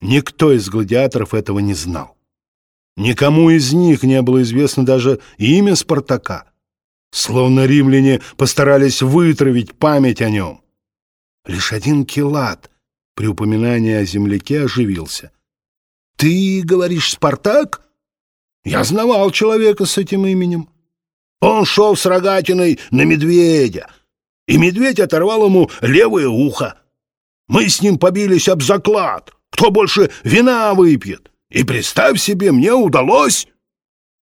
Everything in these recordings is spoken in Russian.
Никто из гладиаторов этого не знал. Никому из них не было известно даже имя Спартака. Словно римляне постарались вытравить память о нем. Лишь один Килат при упоминании о земляке оживился. «Ты говоришь, Спартак? Я знавал человека с этим именем. Он шел с рогатиной на медведя, и медведь оторвал ему левое ухо. Мы с ним побились об заклад, кто больше вина выпьет. И представь себе, мне удалось...»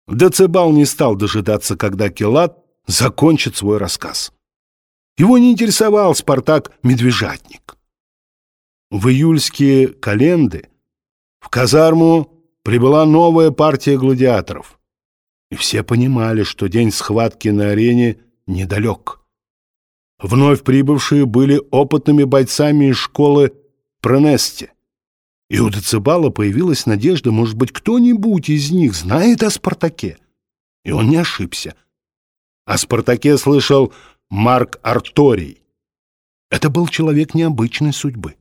Децибал не стал дожидаться, когда Келат закончит свой рассказ. Его не интересовал Спартак-медвежатник. В июльские календы в казарму прибыла новая партия гладиаторов, и все понимали, что день схватки на арене недалек. Вновь прибывшие были опытными бойцами из школы Пронести, и у Децибала появилась надежда, может быть, кто-нибудь из них знает о Спартаке. И он не ошибся. О Спартаке слышал Марк Арторий. Это был человек необычной судьбы.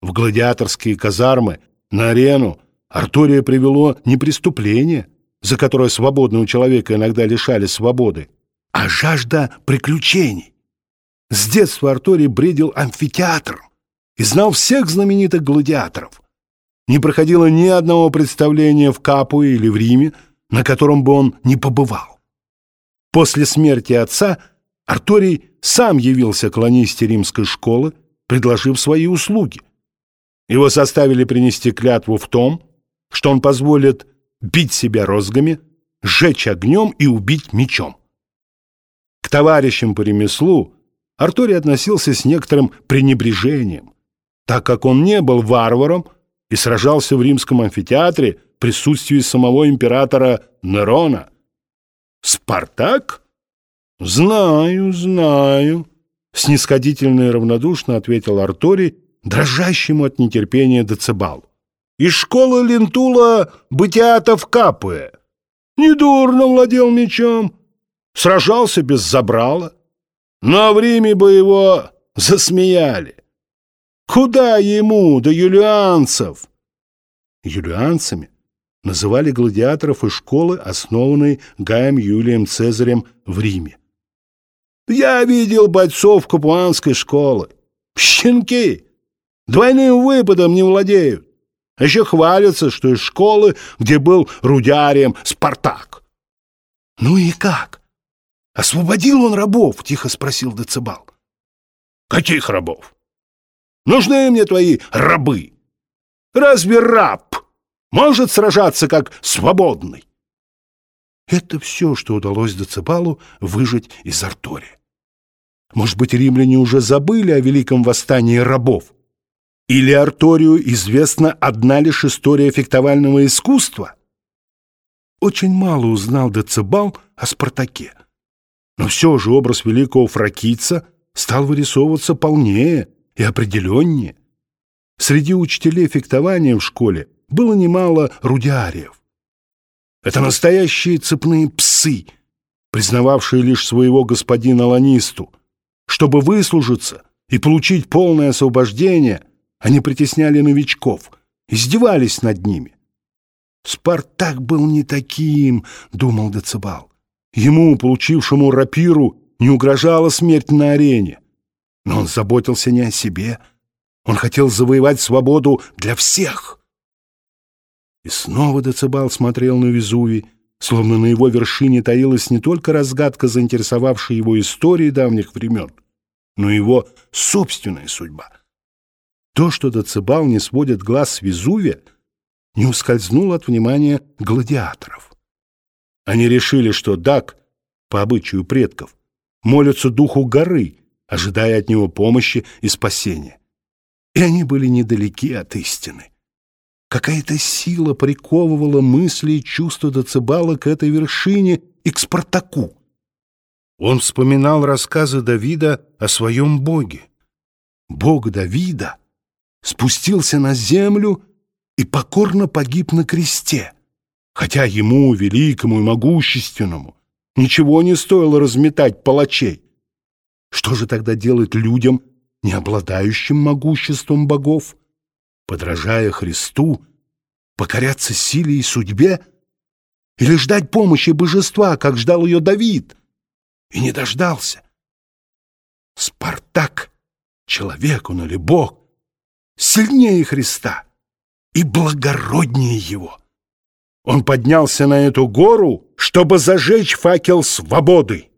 В гладиаторские казармы, на арену, Артория привело не преступление, за которое свободного человека иногда лишали свободы, а жажда приключений. С детства Арторий бредил амфитеатром и знал всех знаменитых гладиаторов. Не проходило ни одного представления в Капуе или в Риме, на котором бы он не побывал. После смерти отца Арторий сам явился к лонисте римской школы, предложив свои услуги. Его заставили принести клятву в том, что он позволит бить себя розгами, сжечь огнем и убить мечом. К товарищам по ремеслу Арторий относился с некоторым пренебрежением, так как он не был варваром и сражался в римском амфитеатре в присутствии самого императора Нерона. «Спартак? Знаю, знаю», — снисходительно и равнодушно ответил Арторий, дрожащему от нетерпения Децибал. «Из школы Лентула бытиатов Капуэ. Недурно владел мечом, сражался без забрала, но в Риме бы его засмеяли. Куда ему до юлианцев?» Юлианцами называли гладиаторов из школы, основанной Гаем Юлием Цезарем в Риме. «Я видел бойцов капуанской школы. Щенки! Двойным выпадом не владеют. А еще хвалятся, что из школы, где был рудярием Спартак». «Ну и как? Освободил он рабов?» — тихо спросил Децибал. «Каких рабов?» Нужны мне твои рабы. Разве раб может сражаться как свободный? Это все, что удалось Децибалу выжить из Артория. Может быть, римляне уже забыли о великом восстании рабов? Или Арторию известна одна лишь история фехтовального искусства? Очень мало узнал Децибал о Спартаке. Но все же образ великого фракийца стал вырисовываться полнее и определеннее. Среди учителей фехтования в школе было немало рудиариев. Это настоящие цепные псы, признававшие лишь своего господина Ланисту. Чтобы выслужиться и получить полное освобождение, они притесняли новичков, издевались над ними. «Спартак был не таким», — думал Децибал. Ему, получившему рапиру, не угрожала смерть на арене. Но он заботился не о себе. Он хотел завоевать свободу для всех. И снова Децибал смотрел на Везувий, словно на его вершине таилась не только разгадка, заинтересовавшая его истории давних времен, но и его собственная судьба. То, что Децибал не сводит глаз с Везувия, не ускользнуло от внимания гладиаторов. Они решили, что Дак, по обычаю предков, молится духу горы — ожидая от него помощи и спасения. И они были недалеки от истины. Какая-то сила приковывала мысли и чувства Доцебала к этой вершине и к Спартаку. Он вспоминал рассказы Давида о своем Боге. Бог Давида спустился на землю и покорно погиб на кресте, хотя ему, великому и могущественному, ничего не стоило разметать палачей. Что же тогда делать людям, не обладающим могуществом богов? Подражая Христу, покоряться силе и судьбе? Или ждать помощи божества, как ждал ее Давид? И не дождался. Спартак, человек он или Бог, сильнее Христа и благороднее его. Он поднялся на эту гору, чтобы зажечь факел свободы.